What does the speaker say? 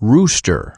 rooster.